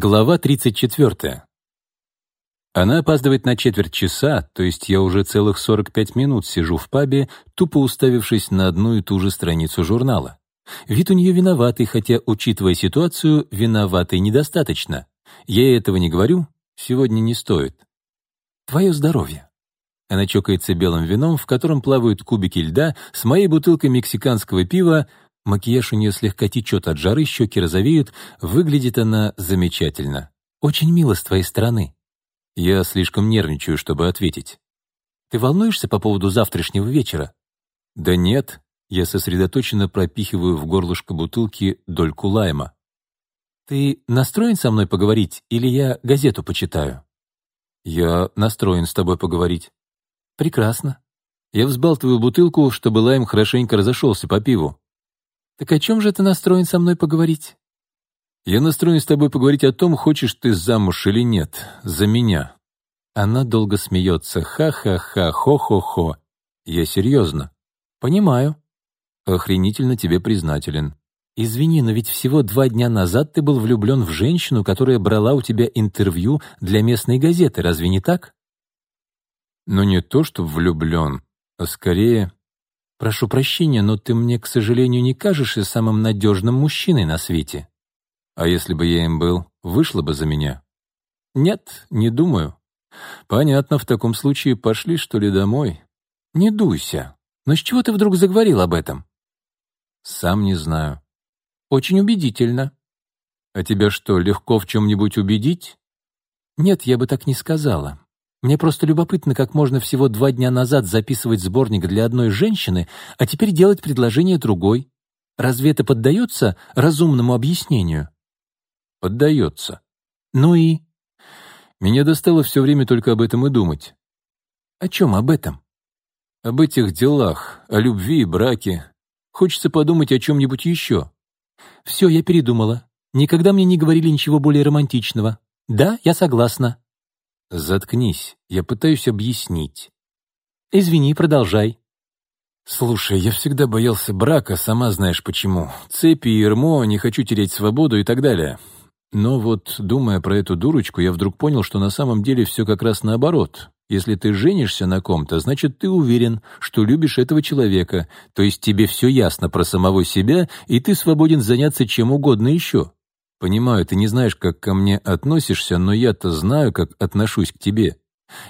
Глава 34. Она опаздывает на четверть часа, то есть я уже целых 45 минут сижу в пабе, тупо уставившись на одну и ту же страницу журнала. Вид у нее виноватый, хотя, учитывая ситуацию, виноватый недостаточно. Я этого не говорю, сегодня не стоит. Твое здоровье. Она чокается белым вином, в котором плавают кубики льда, с моей бутылкой мексиканского пива, макияж у нее слегка течет от жары, щеки розовеют, выглядит она замечательно. «Очень мило с твоей стороны». Я слишком нервничаю, чтобы ответить. «Ты волнуешься по поводу завтрашнего вечера?» «Да нет», — я сосредоточенно пропихиваю в горлышко бутылки дольку лайма. «Ты настроен со мной поговорить, или я газету почитаю?» «Я настроен с тобой поговорить». «Прекрасно». Я взбалтываю бутылку, чтобы лайм хорошенько разошелся по пиву. Так о чем же ты настроен со мной поговорить? Я настроен с тобой поговорить о том, хочешь ты замуж или нет, за меня. Она долго смеется. Ха-ха-ха, хо-хо-хо. Я серьезно. Понимаю. Охренительно тебе признателен. Извини, но ведь всего два дня назад ты был влюблен в женщину, которая брала у тебя интервью для местной газеты, разве не так? Но не то, что влюблен, а скорее «Прошу прощения, но ты мне, к сожалению, не кажешься самым надежным мужчиной на свете». «А если бы я им был, вышла бы за меня?» «Нет, не думаю». «Понятно, в таком случае пошли, что ли, домой?» «Не дуйся. Но с чего ты вдруг заговорил об этом?» «Сам не знаю». «Очень убедительно». «А тебя что, легко в чем-нибудь убедить?» «Нет, я бы так не сказала. Мне просто любопытно, как можно всего два дня назад записывать сборник для одной женщины, а теперь делать предложение другой. Разве это поддается разумному объяснению? Поддается. Ну и? Меня достало все время только об этом и думать. О чем об этом? Об этих делах, о любви и браке. Хочется подумать о чем-нибудь еще. Все, я передумала. Никогда мне не говорили ничего более романтичного. Да, я согласна. «Заткнись, я пытаюсь объяснить». «Извини, продолжай». «Слушай, я всегда боялся брака, сама знаешь почему. Цепи и ермо, не хочу терять свободу и так далее. Но вот, думая про эту дурочку, я вдруг понял, что на самом деле все как раз наоборот. Если ты женишься на ком-то, значит, ты уверен, что любишь этого человека, то есть тебе все ясно про самого себя, и ты свободен заняться чем угодно еще. Понимаю, ты не знаешь, как ко мне относишься, но я-то знаю, как отношусь к тебе.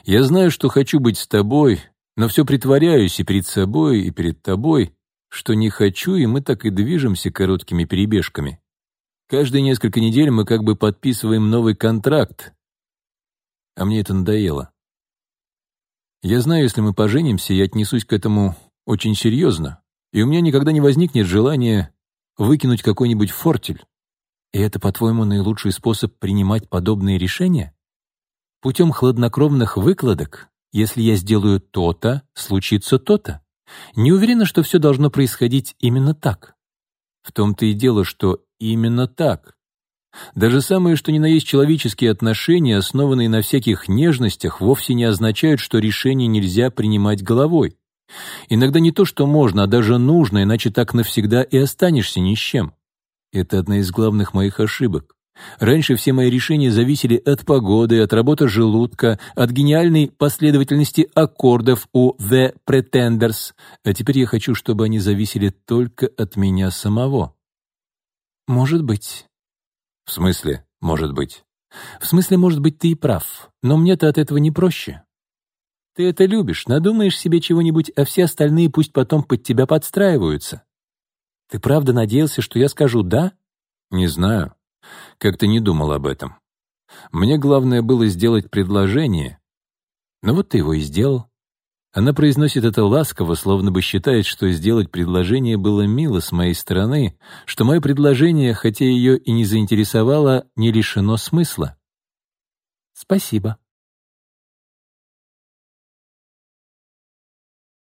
Я знаю, что хочу быть с тобой, но все притворяюсь и перед собой, и перед тобой, что не хочу, и мы так и движемся короткими перебежками. Каждые несколько недель мы как бы подписываем новый контракт, а мне это надоело. Я знаю, если мы поженимся, я отнесусь к этому очень серьезно, и у меня никогда не возникнет желания выкинуть какой-нибудь фортель. И это, по-твоему, наилучший способ принимать подобные решения? Путем хладнокровных выкладок, если я сделаю то-то, случится то-то. Не уверена, что все должно происходить именно так. В том-то и дело, что именно так. Даже самые, что ни на есть человеческие отношения, основанные на всяких нежностях, вовсе не означают, что решение нельзя принимать головой. Иногда не то, что можно, а даже нужно, иначе так навсегда и останешься ни с чем. Это одна из главных моих ошибок. Раньше все мои решения зависели от погоды, от работы желудка, от гениальной последовательности аккордов у The Pretenders, а теперь я хочу, чтобы они зависели только от меня самого. Может быть. В смысле, может быть? В смысле, может быть, ты и прав, но мне-то от этого не проще. Ты это любишь, надумаешь себе чего-нибудь, а все остальные пусть потом под тебя подстраиваются. Ты правда надеялся, что я скажу «да»?» «Не знаю. Как-то не думал об этом. Мне главное было сделать предложение. Ну вот ты его и сделал». Она произносит это ласково, словно бы считает, что сделать предложение было мило с моей стороны, что мое предложение, хотя ее и не заинтересовало, не лишено смысла. «Спасибо»,